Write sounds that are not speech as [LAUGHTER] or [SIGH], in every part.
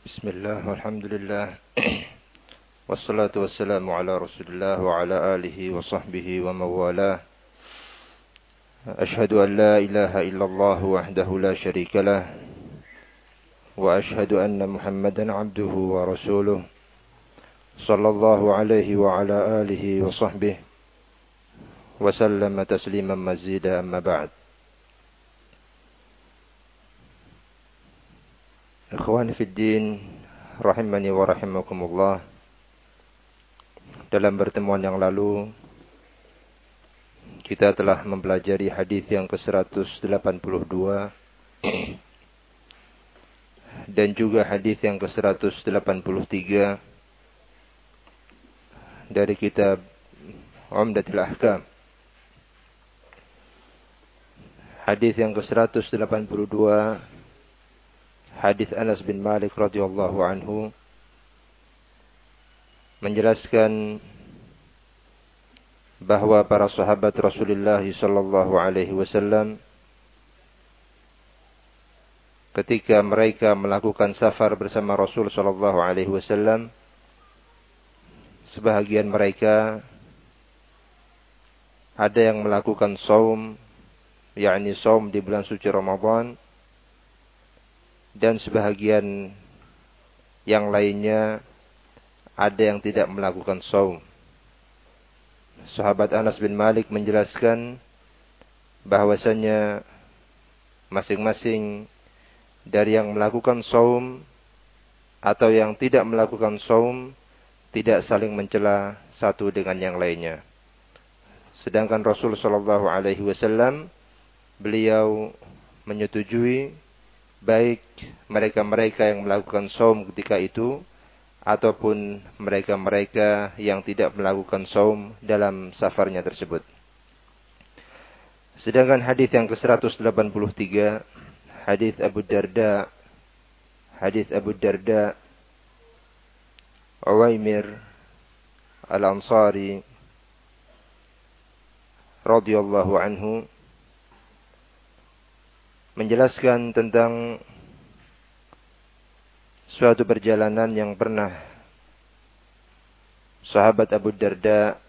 بسم الله والحمد لله. [CLEARS THROAT] والصلاة والسلام على رسول الله وعلى آله وصحبه ومن والاه. أشهد أن لا إله إلا الله وحده لا شريك له. وأشهد أن محمدا عبده ورسوله صلى الله عليه وعلى آله وصحبه وسلم تسليما مزيدا أما بعد. Ikhwani fi din, rahimani wa rahimakumullah. Dalam pertemuan yang lalu kita telah mempelajari hadis yang ke-182 dan juga hadis yang ke-183 dari kitab Umdatul Ahkam. Hadis yang ke-182 hadis Anas bin Malik radhiyallahu anhu menjelaskan bahwa para sahabat Rasulullah sallallahu alaihi wasallam ketika mereka melakukan safar bersama Rasul sallallahu alaihi wasallam sebahagian mereka ada yang melakukan saum yakni saum di bulan suci Ramadan dan sebahagian yang lainnya ada yang tidak melakukan saum. Sahabat Anas bin Malik menjelaskan bahwasanya masing-masing dari yang melakukan saum atau yang tidak melakukan saum tidak saling mencela satu dengan yang lainnya. Sedangkan Rasul Shallallahu Alaihi Wasallam beliau menyetujui baik mereka-mereka yang melakukan saum ketika itu ataupun mereka-mereka yang tidak melakukan saum dalam safarnya tersebut. Sedangkan hadis yang ke-183 hadis Abu Darda hadis Abu Darda Uwaimir Al-Ansari radhiyallahu anhu menjelaskan tentang suatu perjalanan yang pernah sahabat Abu Darda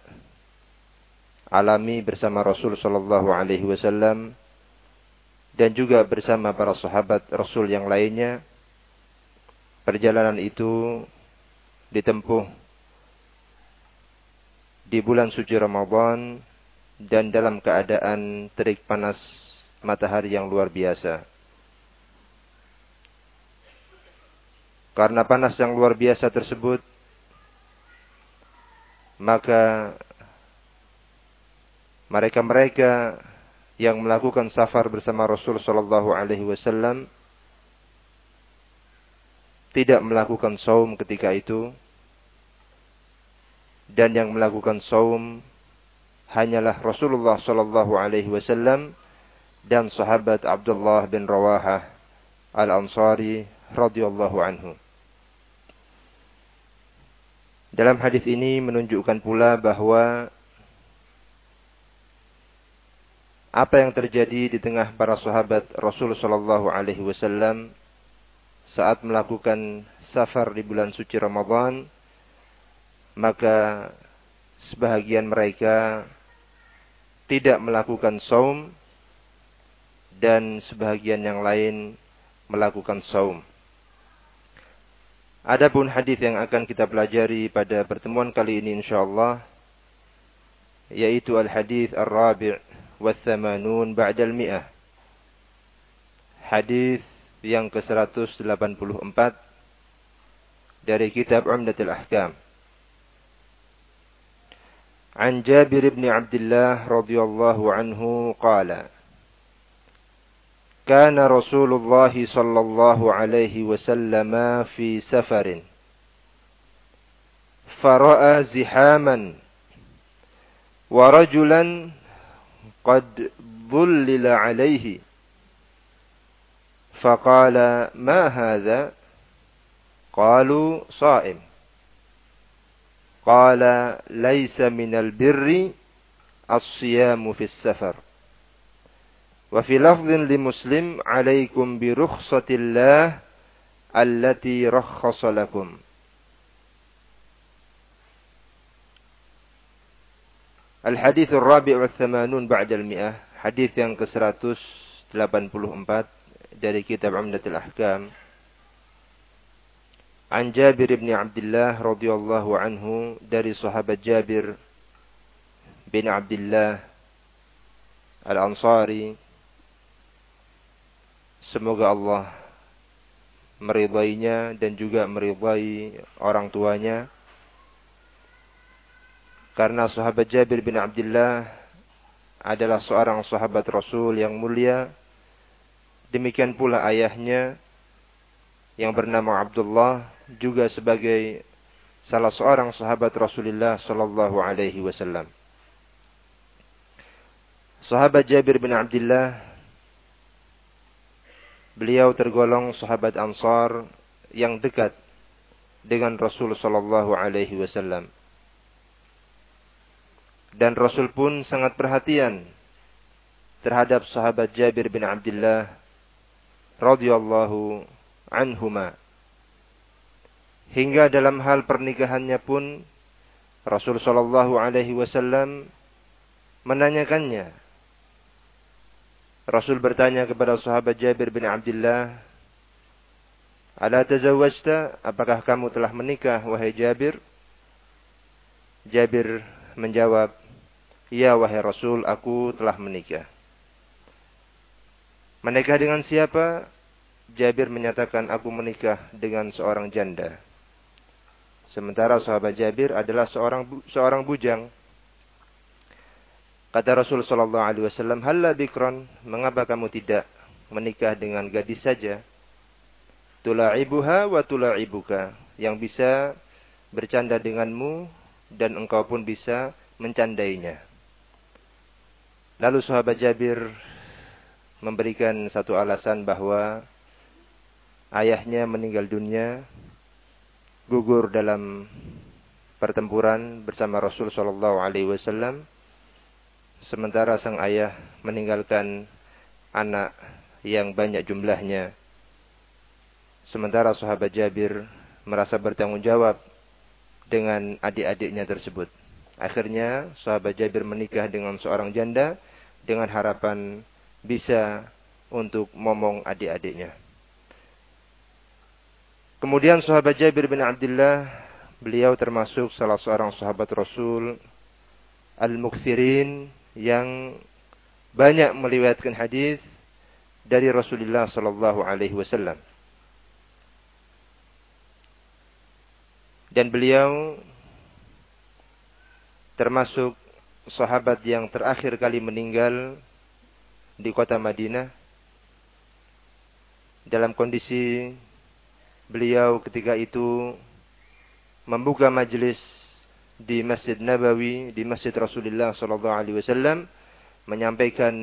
alami bersama Rasul sallallahu alaihi wasallam dan juga bersama para sahabat Rasul yang lainnya. Perjalanan itu ditempuh di bulan suci Ramadan dan dalam keadaan terik panas matahari yang luar biasa. Karena panas yang luar biasa tersebut, maka mereka-mereka yang melakukan safar bersama Rasul Shallallahu Alaihi Wasallam tidak melakukan saum ketika itu, dan yang melakukan saum hanyalah Rasulullah Shallallahu Alaihi Wasallam dan sahabat Abdullah bin Rawahah Al-Ansari radhiyallahu anhu. Dalam hadis ini menunjukkan pula bahwa apa yang terjadi di tengah para sahabat Rasul sallallahu alaihi wasallam saat melakukan safar di bulan suci Ramadan maka sebahagian mereka tidak melakukan saum dan sebahagian yang lain melakukan saum. Adapun hadis yang akan kita pelajari pada pertemuan kali ini insyaallah yaitu al-hadis ar-rabi' wa thamanun ba'da al-mi'ah. Hadis yang ke-184 dari kitab Umdatul Ahkam. An Jabir bin Abdullah radhiyallahu anhu qala كان رسول الله صلى الله عليه وسلم في سفر. فرأى زحاما ورجلا قد ظلل عليه. فقال ما هذا؟ قالوا صائم. قال ليس من البر الصيام في السفر. Wa fi lafdhin li Muslim, "Alaikum bi rukhsatillah allati rakhasa lakum. Al-hadith al-rabi' wa thamanun ba'da al-mi'ah. Hadith yang ke-184 dari kitab Umdatul Ahkam. An Jabir bin Abdullah radhiyallahu anhu dari sahabat Jabir bin Abdullah Al-Ansari. Semoga Allah meridainya dan juga meridai orang tuanya karena sahabat Jabir bin Abdullah adalah seorang sahabat Rasul yang mulia. Demikian pula ayahnya yang bernama Abdullah juga sebagai salah seorang sahabat Rasulullah sallallahu alaihi wasallam. Sahabat Jabir bin Abdullah beliau tergolong sahabat Ansar yang dekat dengan Rasul sallallahu alaihi wasallam. Dan Rasul pun sangat perhatian terhadap sahabat Jabir bin Abdullah radhiyallahu anhuma. Hingga dalam hal pernikahannya pun Rasul sallallahu alaihi wasallam menanyakannya. Rasul bertanya kepada sahabat Jabir bin Abdullah, "Ala tazawwajta? Apakah kamu telah menikah wahai Jabir?" Jabir menjawab, Ya wahai Rasul, aku telah menikah. Menikah dengan siapa? Jabir menyatakan aku menikah dengan seorang janda. Sementara sahabat Jabir adalah seorang seorang bujang. Kata Rasul sallallahu alaihi wasallam, "Halla bikron, mengapa kamu tidak menikah dengan gadis saja? Tula'ibuha wa tula'ibuka, yang bisa bercanda denganmu dan engkau pun bisa mencandainya." Lalu sahabat Jabir memberikan satu alasan bahwa ayahnya meninggal dunia gugur dalam pertempuran bersama Rasul Shallallahu Alaihi Wasallam. Sementara sang ayah meninggalkan anak yang banyak jumlahnya. Sementara sahabat Jabir merasa bertanggung jawab dengan adik-adiknya tersebut. Akhirnya sahabat Jabir menikah dengan seorang janda dengan harapan bisa untuk momong adik-adiknya. Kemudian sahabat Jabir bin Abdullah, beliau termasuk salah seorang sahabat Rasul al-mukthirin yang banyak meliwatkan hadis dari Rasulullah sallallahu alaihi wasallam. Dan beliau termasuk sahabat yang terakhir kali meninggal di kota Madinah dalam kondisi beliau ketika itu membuka majelis di Masjid Nabawi di Masjid Rasulullah sallallahu alaihi wasallam menyampaikan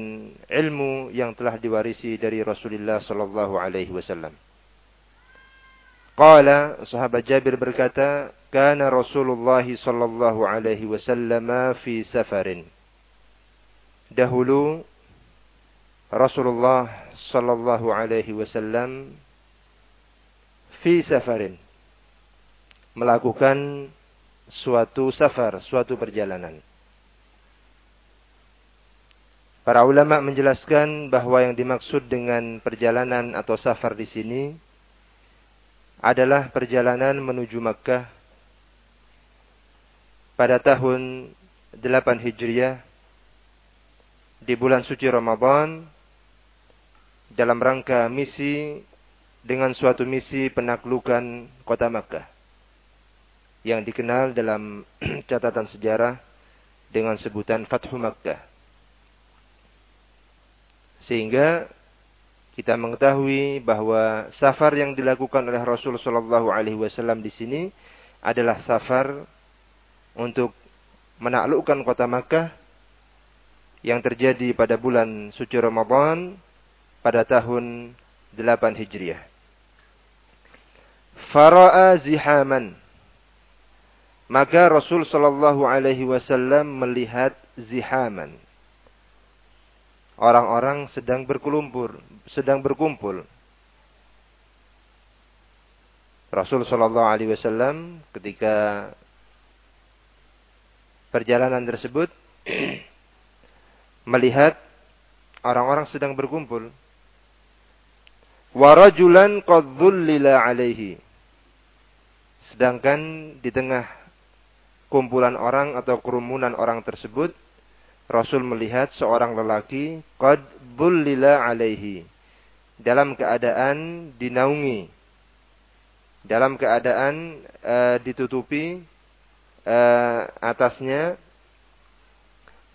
ilmu yang telah diwarisi dari Rasulullah sallallahu alaihi wasallam. Qala sahabat Jabir berkata, "Kana Rasulullah sallallahu alaihi wasallam fi safarin." Dahulu Rasulullah sallallahu alaihi wasallam fi safarin melakukan suatu safar, suatu perjalanan. Para ulama menjelaskan bahwa yang dimaksud dengan perjalanan atau safar di sini adalah perjalanan menuju Makkah pada tahun 8 Hijriah di bulan suci Ramadan dalam rangka misi dengan suatu misi penaklukan kota Makkah yang dikenal dalam [CLEARS THROAT] catatan sejarah dengan sebutan Fathu Makkah. Sehingga kita mengetahui bahwa safar yang dilakukan oleh Rasul Shallallahu Alaihi Wasallam di sini adalah safar untuk menaklukkan kota Makkah yang terjadi pada bulan suci Ramadan pada tahun 8 Hijriah. Fara'a zihaman. Maka Rasul Shallallahu Alaihi Wasallam melihat zihaman orang-orang sedang berkelumpur, sedang berkumpul. Rasul Shallallahu Alaihi Wasallam ketika perjalanan tersebut [CLEARS THROAT] melihat orang-orang sedang berkumpul. Warajulan qad alaihi. Sedangkan di tengah kumpulan orang atau kerumunan orang tersebut, Rasul melihat seorang lelaki qad bullila alaihi dalam keadaan dinaungi dalam keadaan uh, ditutupi uh, atasnya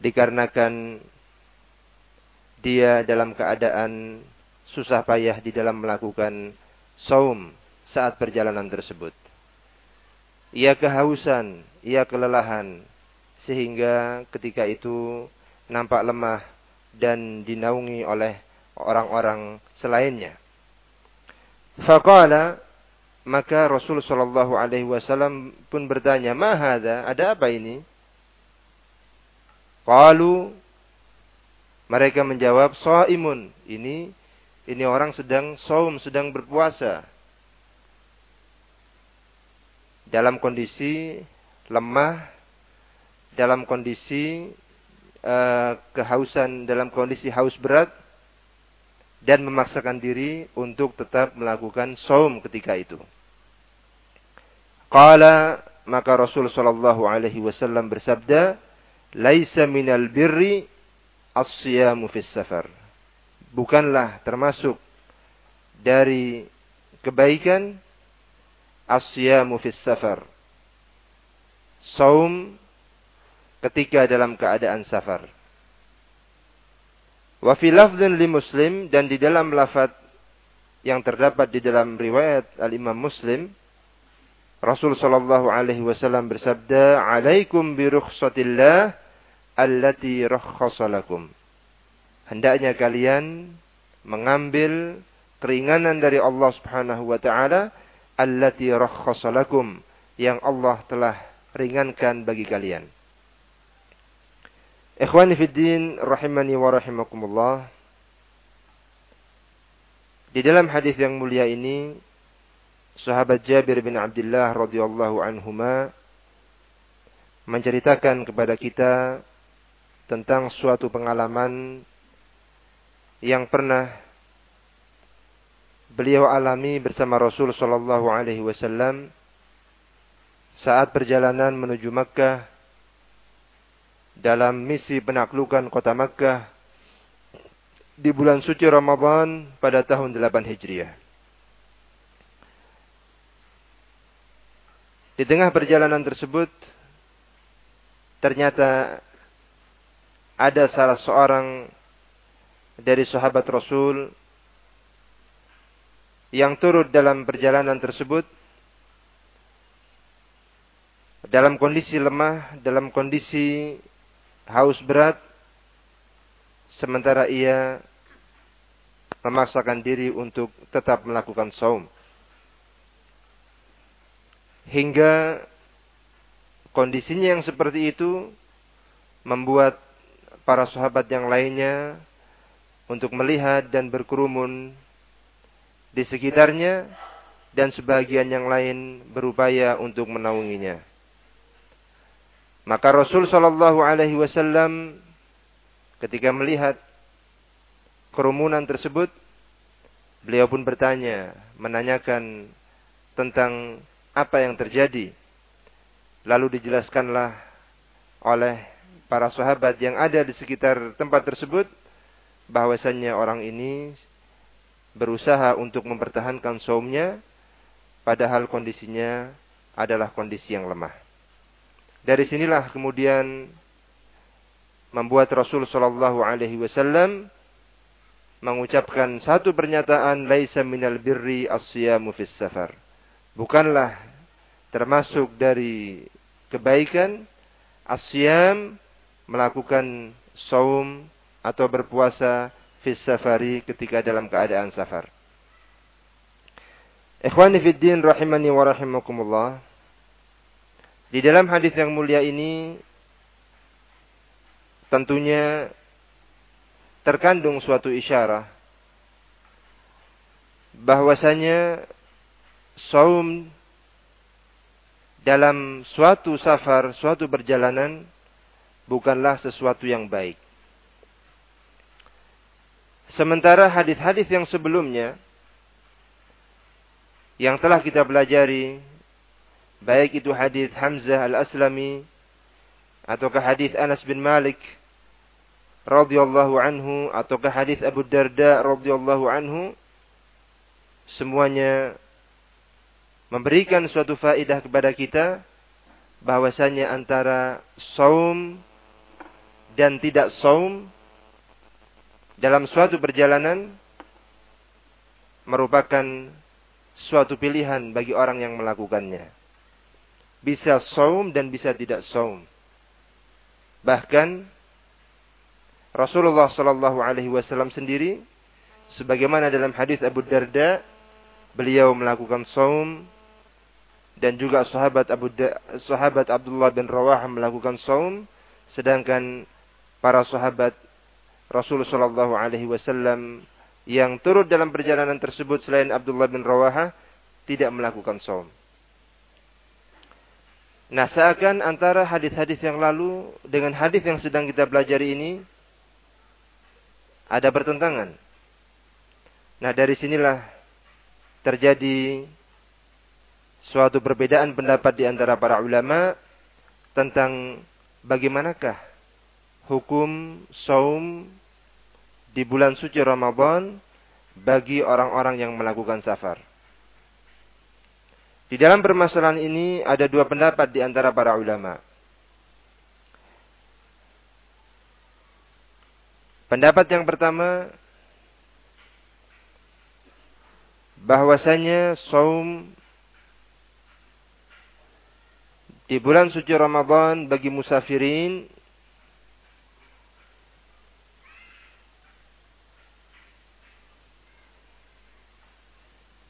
dikarenakan dia dalam keadaan susah payah di dalam melakukan saum saat perjalanan tersebut. Ia kehausan, ia kelelahan, sehingga ketika itu nampak lemah dan dinaungi oleh orang-orang selainnya. Faqala maka Rasul Shallallahu Alaihi Wasallam pun bertanya, Mahada, ada apa ini? Qalu mereka menjawab, Saimun. Ini ini orang sedang saum, sedang berpuasa. Dalam kondisi lemah dalam kondisi uh, kehausan, dalam kondisi haus berat dan memaksakan diri untuk tetap melakukan saum ketika itu. Qala maka Rasul sallallahu alaihi wasallam bersabda, "Laisa minal birri as-siyamu fis safar." Bukanlah termasuk dari kebaikan as-siyamu fis safar. Saum ketika dalam keadaan safar. Wa fi lafdhin li Muslim dan di dalam lafaz yang terdapat di dalam riwayat Al-Imam Muslim Rasul sallallahu alaihi wasallam bersabda, "Alaikum bi rukhsatillah allati rakhkhasa lakum." Hendaknya kalian mengambil keringanan dari Allah Subhanahu wa taala allati rakhkhasa lakum yang Allah telah ringankan bagi kalian. Ikhwani fi din rahimani wa rahimakumullah. Di dalam hadis yang mulia ini sahabat Jabir bin Abdullah radhiyallahu anhuma menceritakan kepada kita tentang suatu pengalaman yang pernah beliau alami bersama Rasul sallallahu alaihi wasallam saat perjalanan menuju Makkah dalam misi penaklukan kota Makkah di bulan suci Ramadan pada tahun 8 Hijriah. Di tengah perjalanan tersebut ternyata ada salah seorang dari sahabat Rasul yang turut dalam perjalanan tersebut dalam kondisi lemah, dalam kondisi haus berat sementara ia memaksakan diri untuk tetap melakukan saum. Hingga kondisinya yang seperti itu membuat para sahabat yang lainnya untuk melihat dan berkerumun di sekitarnya dan sebagian yang lain berupaya untuk menaunginya. Maka Rasul Shallallahu Alaihi Wasallam ketika melihat kerumunan tersebut, beliau pun bertanya, menanyakan tentang apa yang terjadi. Lalu dijelaskanlah oleh para sahabat yang ada di sekitar tempat tersebut bahwasannya orang ini berusaha untuk mempertahankan saumnya padahal kondisinya adalah kondisi yang lemah. Dari sinilah kemudian membuat Rasul Shallallahu Alaihi Wasallam mengucapkan satu pernyataan laisa minal birri fis safar. Bukanlah termasuk dari kebaikan asyam melakukan saum atau berpuasa fis safari ketika dalam keadaan safar. Ikhwani fid din rahimani wa rahimakumullah. Di dalam hadis yang mulia ini tentunya terkandung suatu isyarah bahwasanya saum dalam suatu safar, suatu perjalanan bukanlah sesuatu yang baik. Sementara hadis-hadis yang sebelumnya yang telah kita pelajari baik itu hadis Hamzah Al-Aslami ataukah hadis Anas bin Malik radhiyallahu anhu ataukah hadis Abu Darda radhiyallahu anhu semuanya memberikan suatu faidah kepada kita bahwasanya antara saum dan tidak saum dalam suatu perjalanan merupakan suatu pilihan bagi orang yang melakukannya. Bisa saum dan bisa tidak saum. Bahkan Rasulullah Shallallahu Alaihi Wasallam sendiri, sebagaimana dalam hadis Abu Darda, beliau melakukan saum dan juga sahabat Abu da, sahabat Abdullah bin Rawah melakukan saum, sedangkan para sahabat Rasulullah Shallallahu Alaihi Wasallam yang turut dalam perjalanan tersebut selain Abdullah bin Rawaha tidak melakukan saum. Nah, seakan antara hadis-hadis yang lalu dengan hadis yang sedang kita pelajari ini ada pertentangan. Nah, dari sinilah terjadi suatu perbedaan pendapat di antara para ulama tentang bagaimanakah hukum saum di bulan suci Ramadan bagi orang-orang yang melakukan safar. Di dalam permasalahan ini ada dua pendapat di antara para ulama. Pendapat yang pertama bahwasanya saum di bulan suci Ramadan bagi musafirin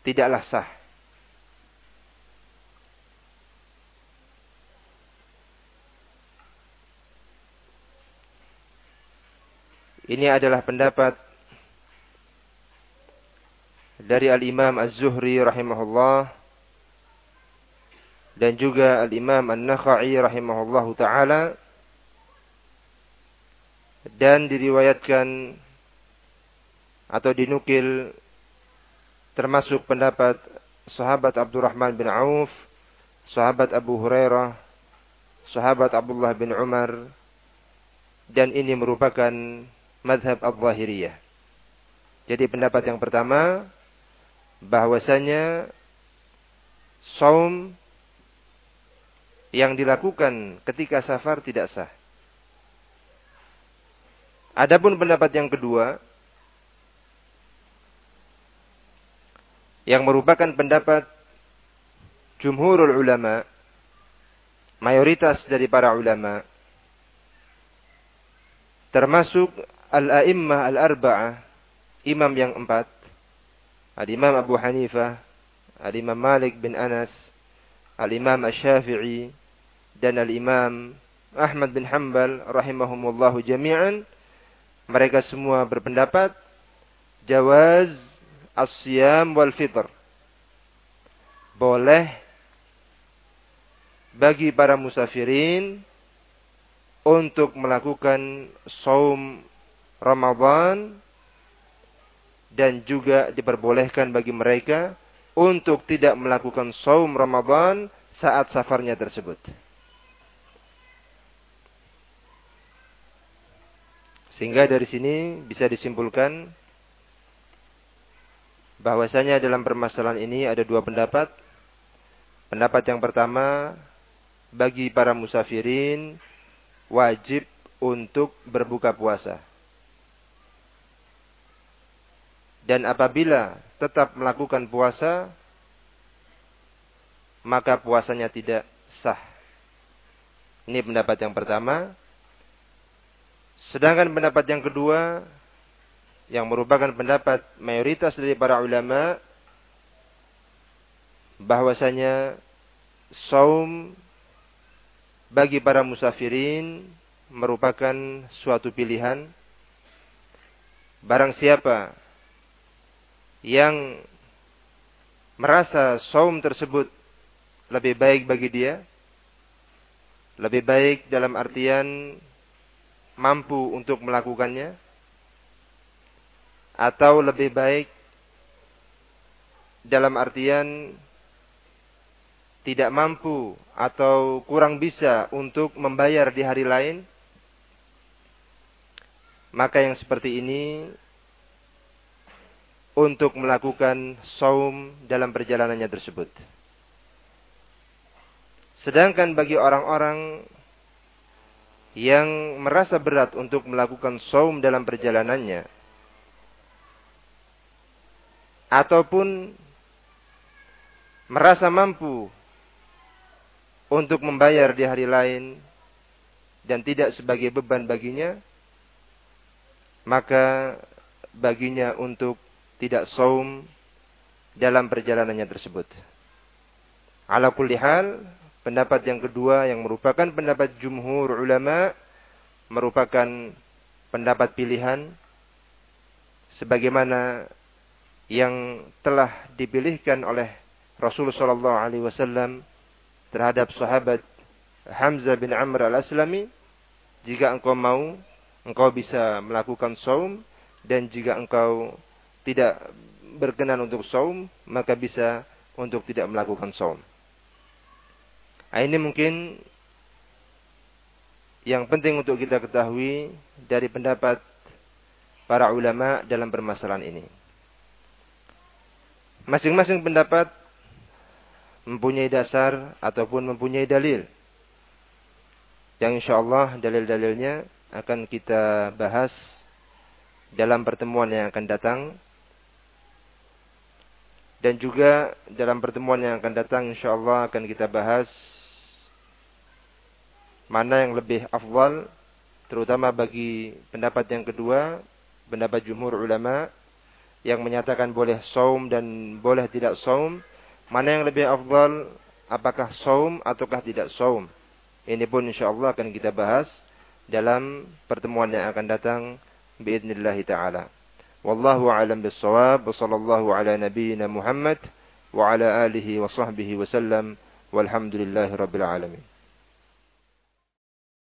tidaklah sah. Ini adalah pendapat dari Al-Imam Az-Zuhri rahimahullah dan juga Al-Imam An-Nakhai rahimahullahu taala dan diriwayatkan atau dinukil termasuk pendapat sahabat Abdurrahman bin Auf, sahabat Abu Hurairah, sahabat Abdullah bin Umar, dan ini merupakan madhab Al-Zahiriyah. Jadi pendapat yang pertama, bahwasanya saum yang dilakukan ketika safar tidak sah. Adapun pendapat yang kedua, yang merupakan pendapat jumhurul ulama, mayoritas dari para ulama, termasuk al-a'immah al-arba'ah, imam yang empat, al-imam Abu Hanifah, al-imam Malik bin Anas, al-imam Ash-Syafi'i, dan al-imam Ahmad bin Hanbal rahimahumullahu jami'an, mereka semua berpendapat jawaz asyam wal fitr. Boleh bagi para musafirin untuk melakukan saum Ramadan dan juga diperbolehkan bagi mereka untuk tidak melakukan saum Ramadan saat safarnya tersebut. Sehingga dari sini bisa disimpulkan bahwasanya dalam permasalahan ini ada dua pendapat. Pendapat yang pertama, bagi para musafirin wajib untuk berbuka puasa. Dan apabila tetap melakukan puasa, maka puasanya tidak sah. Ini pendapat yang pertama. Sedangkan pendapat yang kedua, yang merupakan pendapat mayoritas dari para ulama bahwasanya saum bagi para musafirin merupakan suatu pilihan. Barang siapa yang merasa saum tersebut lebih baik bagi dia, lebih baik dalam artian mampu untuk melakukannya, atau lebih baik dalam artian tidak mampu atau kurang bisa untuk membayar di hari lain, maka yang seperti ini untuk melakukan saum dalam perjalanannya tersebut. Sedangkan bagi orang-orang yang merasa berat untuk melakukan saum dalam perjalanannya, ataupun merasa mampu untuk membayar di hari lain dan tidak sebagai beban baginya, maka baginya untuk tidak saum dalam perjalanannya tersebut. Ala kulli hal, pendapat yang kedua yang merupakan pendapat jumhur ulama merupakan pendapat pilihan sebagaimana yang telah dipilihkan oleh Rasulullah sallallahu alaihi wasallam terhadap sahabat Hamzah bin Amr al-Aslami, jika engkau mau, engkau bisa melakukan saum, dan jika engkau tidak berkenan untuk saum, maka bisa untuk tidak melakukan saum. Nah, ini mungkin yang penting untuk kita ketahui dari pendapat para ulama dalam permasalahan ini. Masing-masing pendapat mempunyai dasar ataupun mempunyai dalil. Yang insya Allah dalil-dalilnya akan kita bahas dalam pertemuan yang akan datang. Dan juga dalam pertemuan yang akan datang insya Allah akan kita bahas mana yang lebih afdal terutama bagi pendapat yang kedua, pendapat jumhur ulama yang menyatakan boleh saum dan boleh tidak saum Mana yang lebih afdal? Apakah saum ataukah tidak saum? Ini pun insyaallah akan kita bahas dalam pertemuan yang akan datang باذنillah taala. Wallahu a'lam bis-shawab. Wassallallahu ala nabiyyina Muhammad wa ala alihi wa sahbihi wasallam. Walhamdulillahirabbil alamin.